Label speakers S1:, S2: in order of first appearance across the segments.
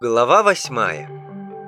S1: Глава восьмая.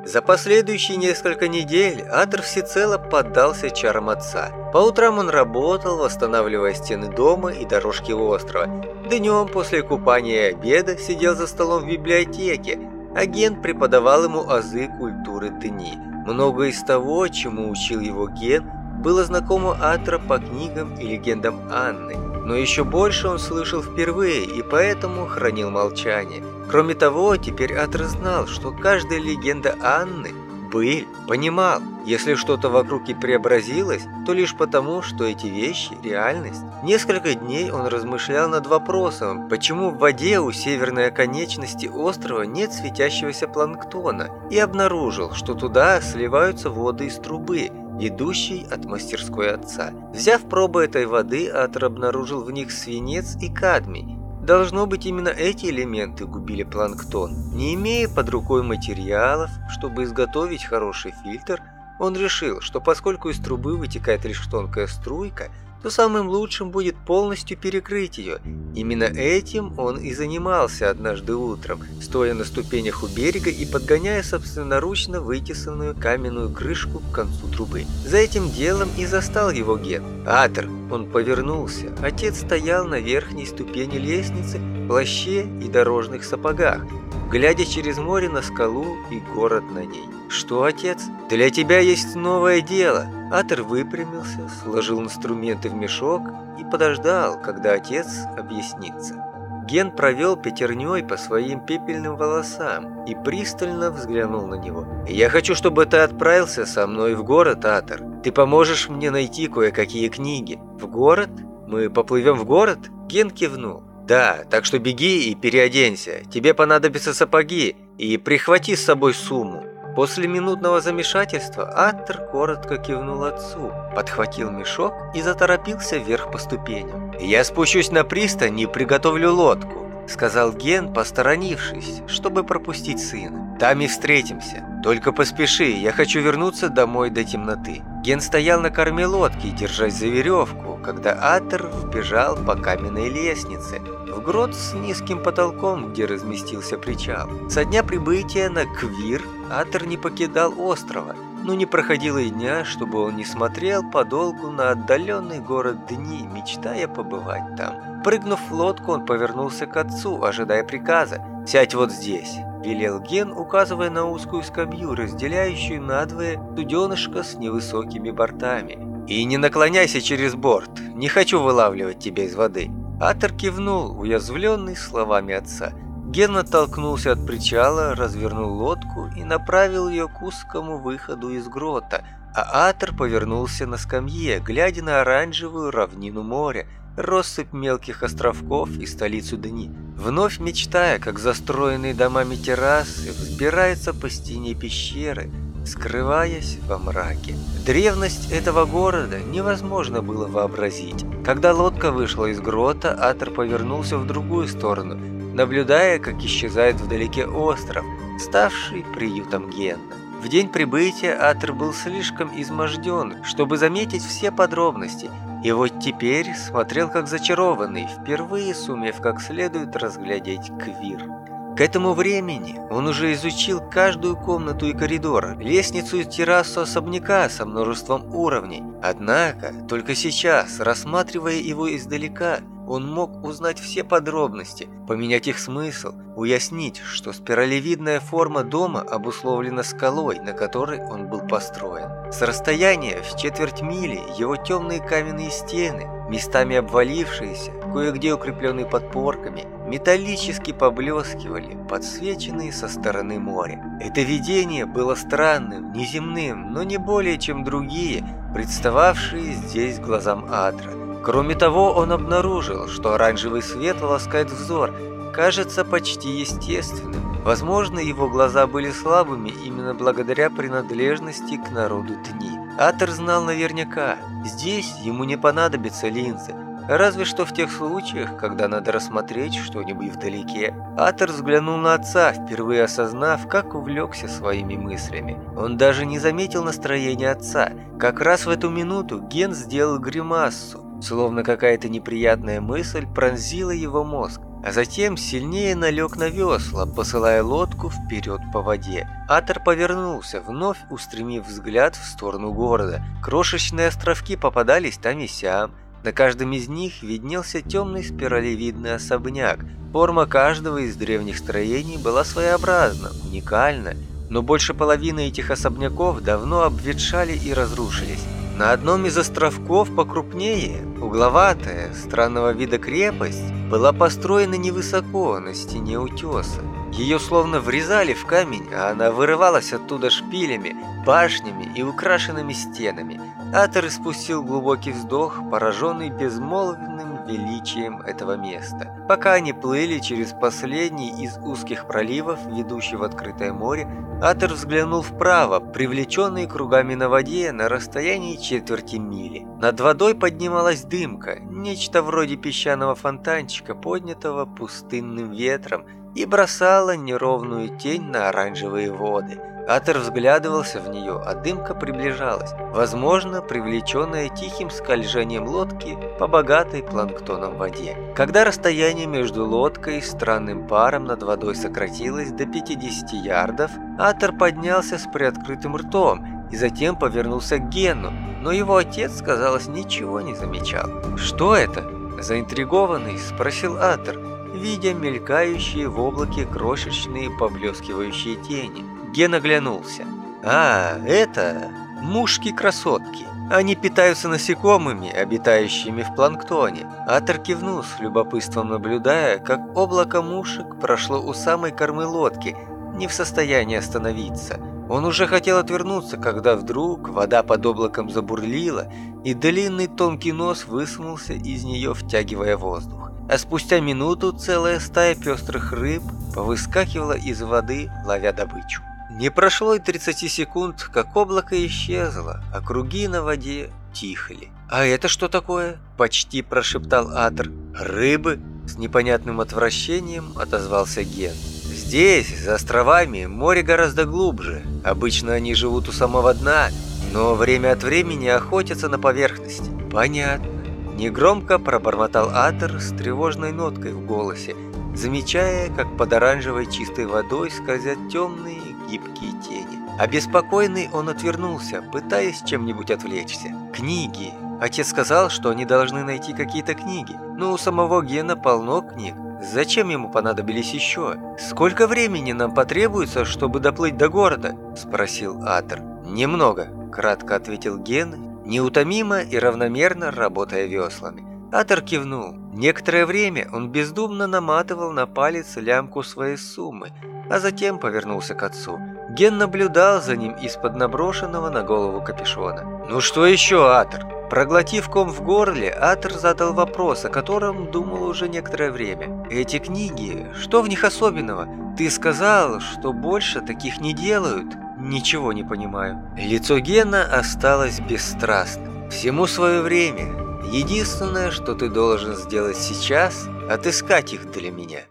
S1: За последующие несколько недель Атр всецело поддался чарам отца. По утрам он работал, восстанавливая стены дома и дорожки острова. Днем после купания и обеда сидел за столом в библиотеке. Агент преподавал ему азы культуры Дни. Многое из того, чему учил его Ген, было знакомо Атра по книгам и легендам Анны. Но еще больше он слышал впервые и поэтому хранил молчание. Кроме того, теперь Атр знал, что каждая легенда Анны Быль понимал, если что-то вокруг и преобразилось, то лишь потому, что эти вещи – реальность. Несколько дней он размышлял над вопросом, почему в воде у северной оконечности острова нет светящегося планктона, и обнаружил, что туда сливаются воды из трубы, идущей от мастерской отца. Взяв пробы этой воды, Атр обнаружил в них свинец и кадмий, Должно быть, именно эти элементы губили планктон. Не имея под рукой материалов, чтобы изготовить хороший фильтр, он решил, что поскольку из трубы вытекает лишь тонкая струйка, то самым лучшим будет полностью перекрыть ее. Именно этим он и занимался однажды утром, стоя на ступенях у берега и подгоняя собственноручно вытесанную каменную крышку к концу трубы. За этим делом и застал его Ген. Атер, он повернулся. Отец стоял на верхней ступени лестницы плаще и дорожных сапогах, глядя через море на скалу и город на ней. «Что, отец? Для тебя есть новое дело!» Атер выпрямился, сложил инструменты в мешок и подождал, когда отец объяснится. Ген провел пятерней по своим пепельным волосам и пристально взглянул на него. «Я хочу, чтобы ты отправился со мной в город, Атер. Ты поможешь мне найти кое-какие книги. В город? Мы поплывем в город?» Ген кивнул. «Да, так что беги и переоденься. Тебе понадобятся сапоги и прихвати с собой сумму. После минутного замешательства Аттер коротко кивнул отцу, подхватил мешок и заторопился вверх по ступеням. «Я спущусь на пристань и приготовлю лодку», — сказал Ген, посторонившись, чтобы пропустить сына. «Там и встретимся. Только поспеши, я хочу вернуться домой до темноты». Ген стоял на корме лодки, держась за веревку, когда Аттер вбежал по каменной лестнице, в грот с низким потолком, где разместился причал. Со дня прибытия на Квир Атер не покидал острова, но не проходило и дня, чтобы он не смотрел подолгу на отдаленный город Дни, мечтая побывать там. Прыгнув в лодку, он повернулся к отцу, ожидая приказа. «Сядь вот здесь», – велел Ген, указывая на узкую скамью, разделяющую надвое суденышко с невысокими бортами. «И не наклоняйся через борт, не хочу вылавливать тебя из воды». Атер кивнул, уязвленный словами отца. Ген оттолкнулся от причала, развернул лодку и направил ее к узкому выходу из грота, а Атер повернулся на скамье, глядя на оранжевую равнину моря, россыпь мелких островков и столицу Дни, вновь мечтая, как застроенные домами террасы взбирается по стене пещеры, скрываясь во мраке. Древность этого города невозможно было вообразить. Когда лодка вышла из грота, Атор повернулся в другую сторону, наблюдая, как исчезает вдалеке остров, ставший приютом Генна. В день прибытия Атор был слишком изможден, чтобы заметить все подробности, и вот теперь смотрел как зачарованный, впервые сумев как следует разглядеть Квир. К этому времени он уже изучил каждую комнату и коридор, лестницу и террасу особняка со множеством уровней. Однако, только сейчас, рассматривая его издалека, он мог узнать все подробности, поменять их смысл, уяснить, что спиралевидная форма дома обусловлена скалой, на которой он был построен. С расстояния в четверть мили его темные каменные стены, местами обвалившиеся, кое-где укрепленные подпорками, металлически поблескивали, подсвеченные со стороны моря. Это видение было странным, неземным, но не более чем другие, представавшие здесь глазам Адра. Кроме того, он обнаружил, что оранжевый свет ласкает взор, кажется почти естественным. Возможно, его глаза были слабыми именно благодаря принадлежности к народу Тни. Атер знал наверняка, здесь ему не понадобятся линзы, разве что в тех случаях, когда надо рассмотреть что-нибудь вдалеке. Атер взглянул на отца, впервые осознав, как увлекся своими мыслями. Он даже не заметил настроения отца. Как раз в эту минуту Ген сделал гримассу, Словно какая-то неприятная мысль пронзила его мозг. а затем сильнее налег на весла, посылая лодку вперед по воде. Атор повернулся, вновь устремив взгляд в сторону города. Крошечные островки попадались там и сям. На каждом из них виднелся темный спиралевидный особняк. Форма каждого из древних строений была своеобразна, уникальна, но больше половины этих особняков давно обветшали и разрушились. На одном из островков покрупнее, угловатая, странного вида крепость, была построена невысоко, на стене утеса. Ее словно врезали в камень, а она вырывалась оттуда шпилями, башнями и украшенными стенами. Атер испустил глубокий вздох, пораженный безмолвным величием этого места. Пока они плыли через последний из узких проливов, ведущий в открытое море, Атер взглянул вправо, привлеченный кругами на воде на расстоянии четверти мили. Над водой поднималась дымка, нечто вроде песчаного фонтанчика, поднятого пустынным ветром, и бросала неровную тень на оранжевые воды. Атер взглядывался в нее, а дымка приближалась, возможно, привлеченная тихим скольжением лодки по богатой планктоном воде. Когда расстояние между лодкой и странным паром над водой сократилось до 50 ярдов, Атер поднялся с приоткрытым ртом и затем повернулся к Гену, но его отец, казалось, ничего не замечал. «Что это?» – заинтригованный спросил Атер, видя мелькающие в облаке крошечные поблескивающие тени. Ген оглянулся. «А, это мушки-красотки. Они питаются насекомыми, обитающими в планктоне». Атер кивнул с любопытством, наблюдая, как облако мушек прошло у самой кормы лодки, не в состоянии остановиться. Он уже хотел отвернуться, когда вдруг вода под облаком забурлила, и длинный тонкий нос высунулся из нее, втягивая воздух. А спустя минуту целая стая пестрых рыб повыскакивала из воды, ловя добычу. Не прошло и 30 секунд, как облако исчезло, а круги на воде тихли. «А это что такое?» – почти прошептал Атр. «Рыбы?» – с непонятным отвращением отозвался Ген. «Здесь, за островами, море гораздо глубже. Обычно они живут у самого дна, но время от времени охотятся на поверхности». «Понятно». Негромко пробормотал Атер с тревожной ноткой в голосе, замечая, как под оранжевой чистой водой скользят темные гибкие тени. Обеспокоенный он отвернулся, пытаясь чем-нибудь отвлечься. Книги. Отец сказал, что они должны найти какие-то книги. Но у самого Гена полно книг. Зачем ему понадобились еще? Сколько времени нам потребуется, чтобы доплыть до города? Спросил Атер. Немного, кратко ответил Ген, неутомимо и равномерно работая веслами. Атер кивнул. Некоторое время он бездумно наматывал на палец лямку своей суммы, а затем повернулся к отцу. Ген наблюдал за ним из-под наброшенного на голову капюшона. «Ну что еще, Атер?» Проглотив ком в горле, Атер задал вопрос, о котором думал уже некоторое время. «Эти книги, что в них особенного? Ты сказал, что больше таких не делают?» «Ничего не понимаю». Лицо Гена осталось бесстрастным. «Всему свое время. Единственное, что ты должен сделать сейчас – отыскать их для меня».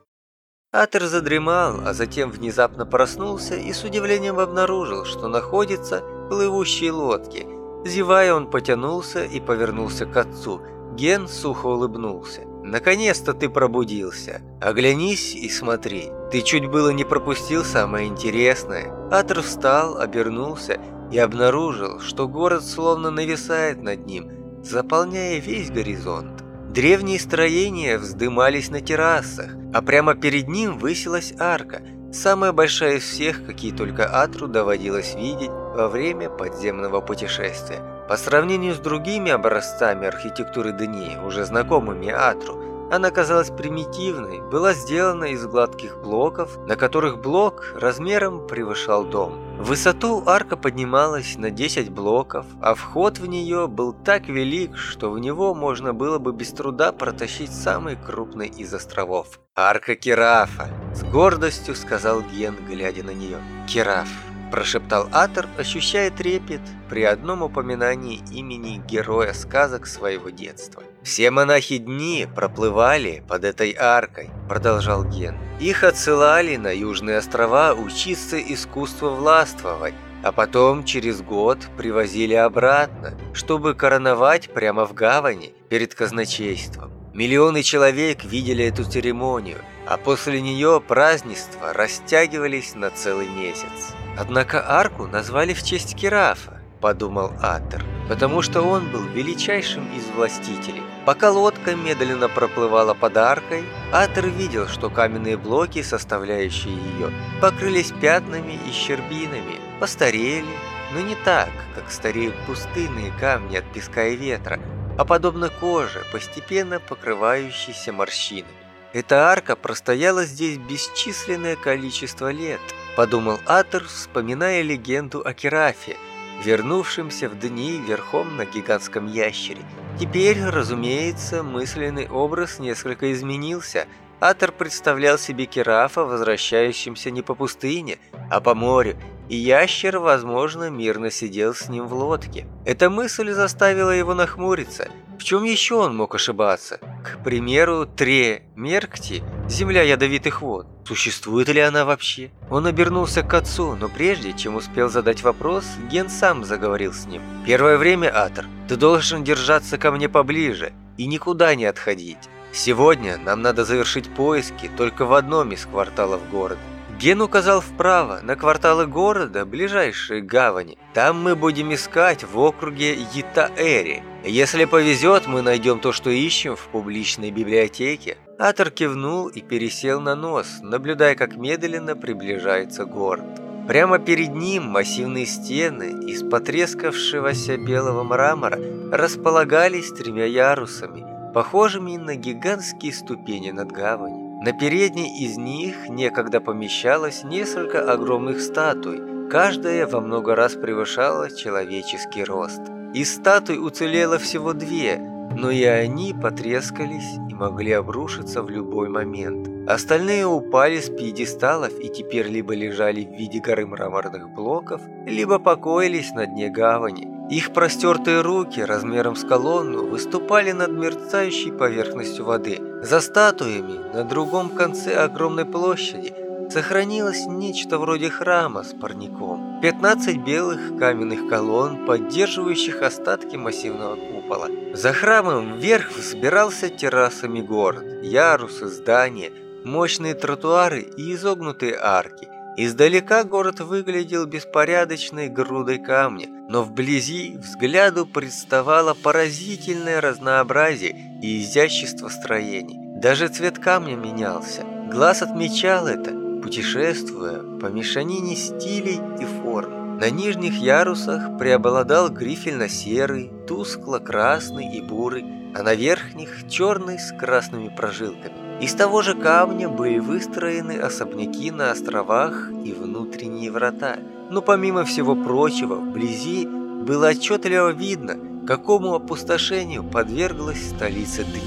S1: Атер задремал, а затем внезапно проснулся и с удивлением обнаружил, что находится в плывущей лодке. Зевая, он потянулся и повернулся к отцу. Ген сухо улыбнулся. «Наконец-то ты пробудился. Оглянись и смотри. Ты чуть было не пропустил самое интересное». Атер встал, обернулся и обнаружил, что город словно нависает над ним, заполняя весь горизонт. Древние строения вздымались на террасах, а прямо перед ним высилась арка, самая большая из всех, какие только Атру доводилось видеть во время подземного путешествия. По сравнению с другими образцами архитектуры Дни, уже знакомыми Атру, она казалась примитивной, была сделана из гладких блоков, на которых блок размером превышал дом. В высоту арка поднималась на 10 блоков, а вход в нее был так велик, что в него можно было бы без труда протащить самый крупный из островов. «Арка Керафа!» – с гордостью сказал Ген, глядя на нее. «Кераф!» Прошептал Атор, ощущая трепет при одном упоминании имени героя сказок своего детства. «Все монахи дни проплывали под этой аркой», – продолжал Ген. «Их отсылали на Южные острова учиться искусству властвовать, а потом через год привозили обратно, чтобы короновать прямо в гавани перед казначейством. Миллионы человек видели эту церемонию, а после нее празднества растягивались на целый месяц. Однако арку назвали в честь Керафа, подумал Атер, потому что он был величайшим из властителей. Пока лодка медленно проплывала под аркой, Атер видел, что каменные блоки, составляющие ее, покрылись пятнами и щербинами, постарели, но не так, как стареют пустынные камни от песка и ветра, а подобно коже, постепенно покрывающейся морщинами. Эта арка простояла здесь бесчисленное количество лет, подумал Атер, вспоминая легенду о Керафе, вернувшемся в дни верхом на гигантском ящере. Теперь, разумеется, мысленный образ несколько изменился. Атор представлял себе Керафа, возвращающимся не по пустыне, а по морю, и ящер, возможно, мирно сидел с ним в лодке. Эта мысль заставила его нахмуриться. В чем еще он мог ошибаться? К примеру, Тре Меркти, земля ядовитых вод. Существует ли она вообще? Он обернулся к отцу, но прежде, чем успел задать вопрос, Ген сам заговорил с ним. «Первое время, Атор, ты должен держаться ко мне поближе и никуда не отходить. Сегодня нам надо завершить поиски только в одном из кварталов города. Ген указал вправо, на кварталы города, ближайшие гавани. Там мы будем искать в округе Ятаэри. Если повезет, мы найдем то, что ищем в публичной библиотеке. Атор кивнул и пересел на нос, наблюдая, как медленно приближается город. Прямо перед ним массивные стены из потрескавшегося белого мрамора располагались тремя ярусами, похожими на гигантские ступени над гаванью. На передней из них некогда помещалось несколько огромных статуй, каждая во много раз превышала человеческий рост. Из статуй уцелело всего две, но и они потрескались и могли обрушиться в любой момент. Остальные упали с пьедесталов и теперь либо лежали в виде горы мраморных блоков, либо покоились на дне гавани. Их простертые руки размером с колонну выступали над мерцающей поверхностью воды. За статуями на другом конце огромной площади сохранилось нечто вроде храма с парником. 15 белых каменных колонн, поддерживающих остатки массивного купола. За храмом вверх взбирался террасами город, ярусы, здания, мощные тротуары и изогнутые арки – Издалека город выглядел беспорядочной грудой камня, но вблизи взгляду представало поразительное разнообразие и изящество строений. Даже цвет камня менялся. Глаз отмечал это, путешествуя по мешанине стилей и форм. На нижних ярусах преобладал грифельно-серый, тускло-красный и бурый, а на верхних черный с красными прожилками. Из того же камня были выстроены особняки на островах и внутренние врата. Но помимо всего прочего, вблизи было отчетливо видно, какому опустошению подверглась столица Дни.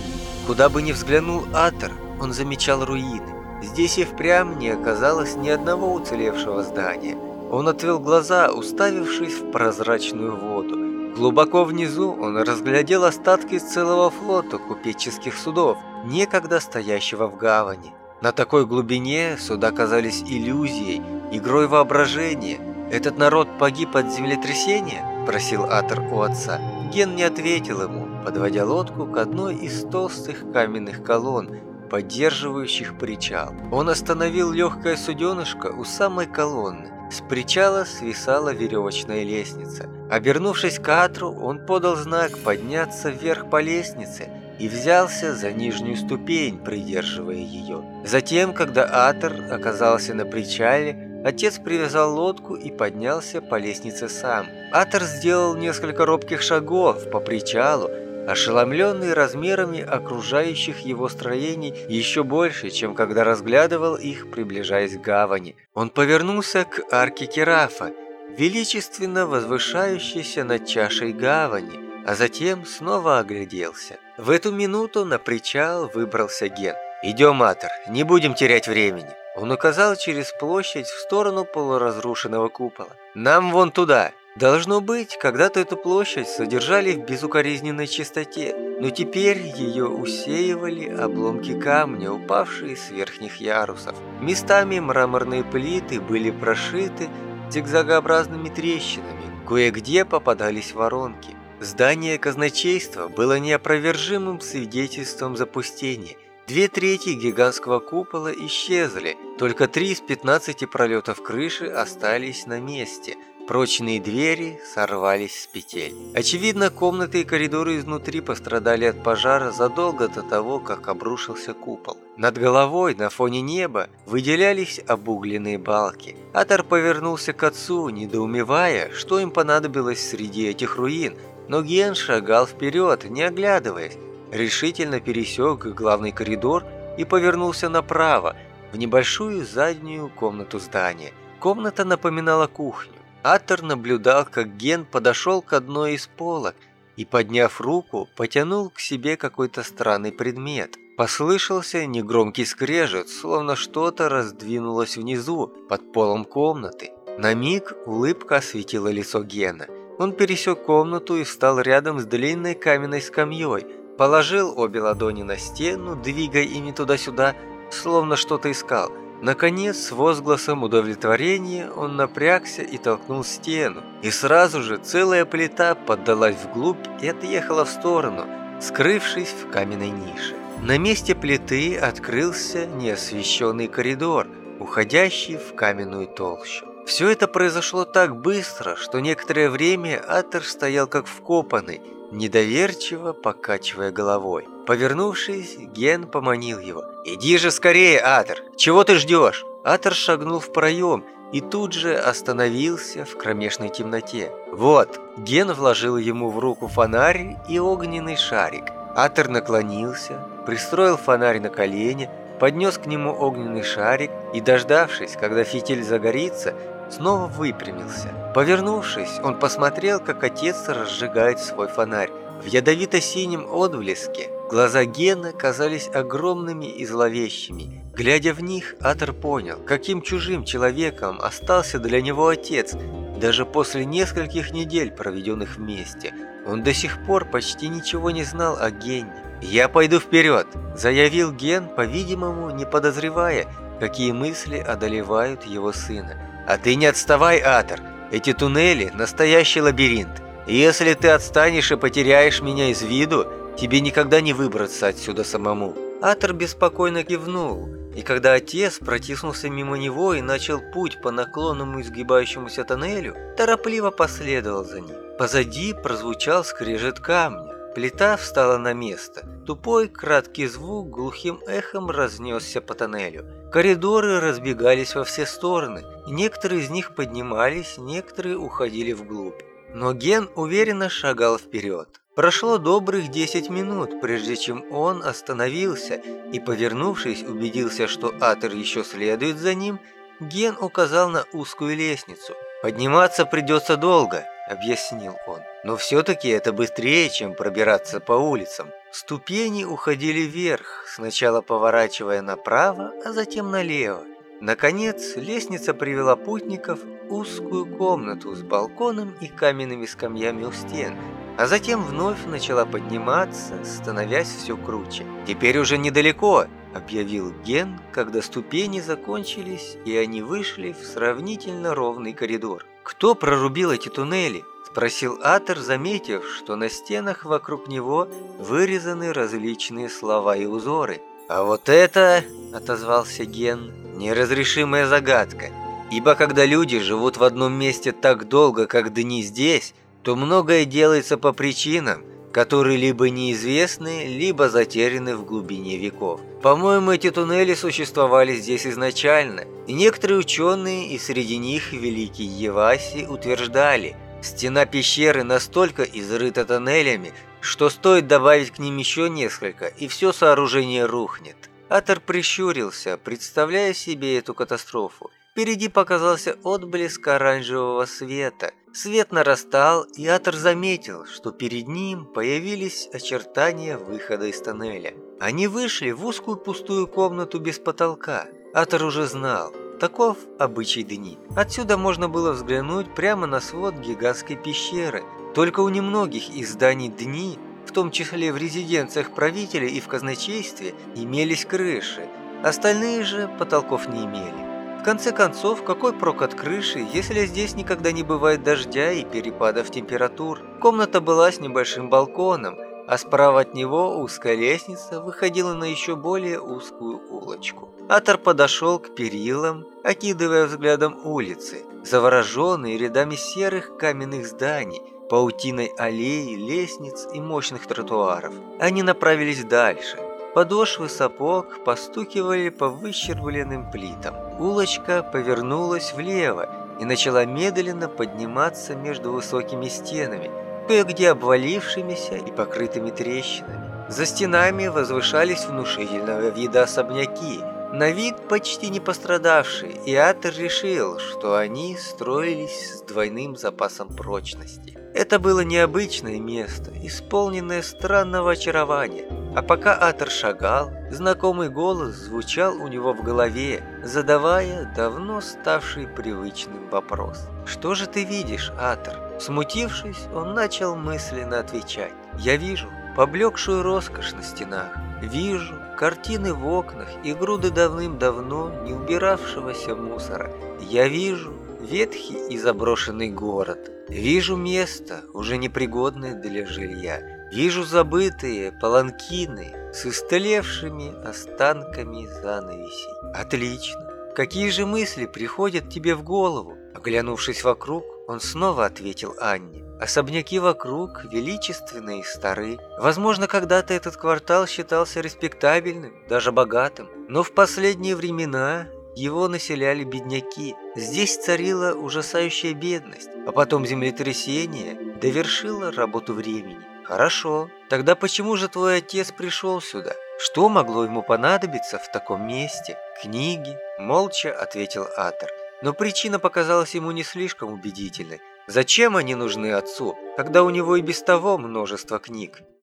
S1: Куда бы ни взглянул Атор, он замечал руины. Здесь и впрямь не оказалось ни одного уцелевшего здания. Он отвел глаза, уставившись в прозрачную воду. Глубоко внизу он разглядел остатки целого флота купеческих судов, некогда стоящего в гавани. На такой глубине суда казались иллюзией, игрой воображения. «Этот народ погиб от землетрясения?» – просил Атор у отца. Ген не ответил ему, подводя лодку к одной из толстых каменных колонн, поддерживающих причал. Он остановил легкое суденышко у самой колонны. С причала свисала веревочная лестница. Обернувшись к Атру, он подал знак подняться вверх по лестнице и взялся за нижнюю ступень, придерживая ее. Затем, когда Атр оказался на причале, отец привязал лодку и поднялся по лестнице сам. Атр сделал несколько робких шагов по причалу, ошеломленный размерами окружающих его строений еще больше, чем когда разглядывал их, приближаясь к гавани. Он повернулся к арке Керафа, величественно возвышающейся над чашей гавани, а затем снова огляделся. В эту минуту на причал выбрался Ген. «Идем, Атор, не будем терять времени». Он указал через площадь в сторону полуразрушенного купола. «Нам вон туда!» Должно быть, когда-то эту площадь содержали в безукоризненной чистоте, но теперь ее усеивали обломки камня, упавшие с верхних ярусов. Местами мраморные плиты были прошиты зигзагообразными трещинами, кое-где попадались воронки. Здание казначейства было неопровержимым свидетельством запустения. Две трети гигантского купола исчезли, только три из 15 пролетов крыши остались на месте – Прочные двери сорвались с петель. Очевидно, комнаты и коридоры изнутри пострадали от пожара задолго до того, как обрушился купол. Над головой, на фоне неба, выделялись обугленные балки. Атор повернулся к отцу, недоумевая, что им понадобилось среди этих руин, но Ген шагал вперед, не оглядываясь, решительно пересек главный коридор и повернулся направо, в небольшую заднюю комнату здания. Комната напоминала кухню. Атор наблюдал, как Ген подошел к одной из полок и, подняв руку, потянул к себе какой-то странный предмет. Послышался негромкий скрежет, словно что-то раздвинулось внизу, под полом комнаты. На миг улыбка осветила лицо Гена. Он пересек комнату и встал рядом с длинной каменной скамьей, положил обе ладони на стену, двигая ими туда-сюда, словно что-то искал – Наконец, с возгласом удовлетворения он напрягся и толкнул стену. И сразу же целая плита поддалась вглубь и отъехала в сторону, скрывшись в каменной нише. На месте плиты открылся неосвещенный коридор, уходящий в каменную толщу. Все это произошло так быстро, что некоторое время Атер стоял как вкопанный, недоверчиво покачивая головой. Повернувшись, Ген поманил его. «Иди же скорее, Атер! Чего ты ждешь?» Атер шагнул в проем и тут же остановился в кромешной темноте. «Вот!» Ген вложил ему в руку фонарь и огненный шарик. Атер наклонился, пристроил фонарь на колени, поднес к нему огненный шарик и, дождавшись, когда фитиль загорится, снова выпрямился. Повернувшись, он посмотрел, как отец разжигает свой фонарь. В ядовито-синем отблеске глаза Гена казались огромными и зловещими. Глядя в них, Атор понял, каким чужим человеком остался для него отец, даже после нескольких недель, проведенных вместе. Он до сих пор почти ничего не знал о Гене. «Я пойду вперед», – заявил Ген, по-видимому, не подозревая, какие мысли одолевают его сына. «А ты не отставай, Атор, эти туннели – настоящий лабиринт. Если ты отстанешь и потеряешь меня из виду, тебе никогда не выбраться отсюда самому». Атор беспокойно кивнул, и когда отец протиснулся мимо него и начал путь по наклонному изгибающемуся тоннелю, торопливо последовал за ним. Позади прозвучал скрежет камня. Плита встала на место. Тупой, краткий звук глухим эхом разнесся по тоннелю. Коридоры разбегались во все стороны, некоторые из них поднимались, некоторые уходили вглубь. Но Ген уверенно шагал вперед. Прошло добрых 10 минут, прежде чем он остановился и, повернувшись, убедился, что Атер еще следует за ним, Ген указал на узкую лестницу. «Подниматься придется долго», — объяснил он. «Но все-таки это быстрее, чем пробираться по улицам». Ступени уходили вверх, сначала поворачивая направо, а затем налево. Наконец, лестница привела путников в узкую комнату с балконом и каменными скамьями у стен, а затем вновь начала подниматься, становясь все круче. «Теперь уже недалеко», — объявил Ген, когда ступени закончились, и они вышли в сравнительно ровный коридор. «Кто прорубил эти туннели?» – спросил Атер, заметив, что на стенах вокруг него вырезаны различные слова и узоры. «А вот это», – отозвался Ген, неразрешимая загадка. Ибо когда люди живут в одном месте так долго, как дни здесь, то многое делается по причинам, которые либо неизвестны, либо затеряны в глубине веков. По-моему, эти туннели существовали здесь изначально, и некоторые ученые, и среди них великий Еваси, утверждали, стена пещеры настолько изрыта тоннелями, что стоит добавить к ним еще несколько, и все сооружение рухнет. Атор прищурился, представляя себе эту катастрофу. Впереди показался отблеск оранжевого света. Свет нарастал, и Атор заметил, что перед ним появились очертания выхода из тоннеля. Они вышли в узкую пустую комнату без потолка. Атор уже знал, таков обычай дни. Отсюда можно было взглянуть прямо на свод гигантской пещеры. Только у немногих из зданий дни в том числе в резиденциях правителя и в казначействе, имелись крыши, остальные же потолков не имели. В конце концов, какой прок от крыши, если здесь никогда не бывает дождя и перепадов температур? Комната была с небольшим балконом, а справа от него узкая лестница выходила на еще более узкую улочку. Атор подошел к перилам, окидывая взглядом улицы, завороженные рядами серых каменных зданий, паутиной аллеи, лестниц и мощных тротуаров. Они направились дальше. Подошвы сапог постукивали по выщербленным плитам. Улочка повернулась влево и начала медленно подниматься между высокими стенами, кое-где обвалившимися и покрытыми трещинами. За стенами возвышались внушительного вида особняки, на вид почти не пострадавшие, и Атер решил, что они строились с двойным запасом прочности. Это было необычное место, исполненное странного очарования. А пока Атер шагал, знакомый голос звучал у него в голове, задавая давно ставший привычным вопрос. «Что же ты видишь, Атер?» Смутившись, он начал мысленно отвечать. «Я вижу поблекшую роскошь на стенах, вижу картины в окнах и груды давным-давно не убиравшегося мусора. Я вижу ветхий и заброшенный город. Вижу место, уже непригодное для жилья. Вижу забытые паланкины с истлевшими останками занавесей. Отлично. Какие же мысли приходят тебе в голову? Оглянувшись вокруг, он снова ответил Анне. Особняки вокруг величественные и стары. Возможно, когда-то этот квартал считался респектабельным, даже богатым. Но в последние времена его населяли бедняки. Здесь царила ужасающая бедность, а потом землетрясение довершило работу времени. Хорошо, тогда почему же твой отец пришел сюда? Что могло ему понадобиться в таком месте? Книги? Молча ответил Атор. Но причина показалась ему не слишком убедительной. Зачем они нужны отцу, когда у него и без того множество книг?